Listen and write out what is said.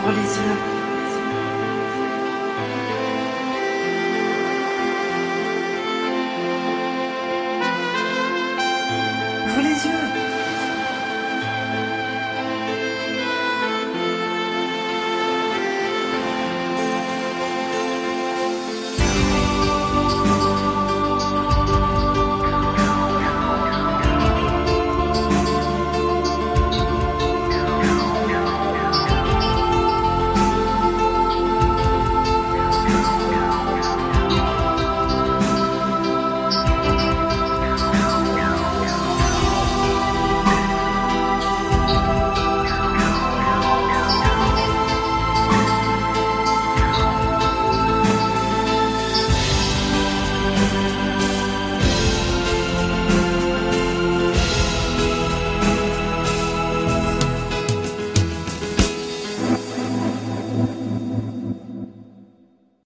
ouvre les yeux. Ouvre les yeux.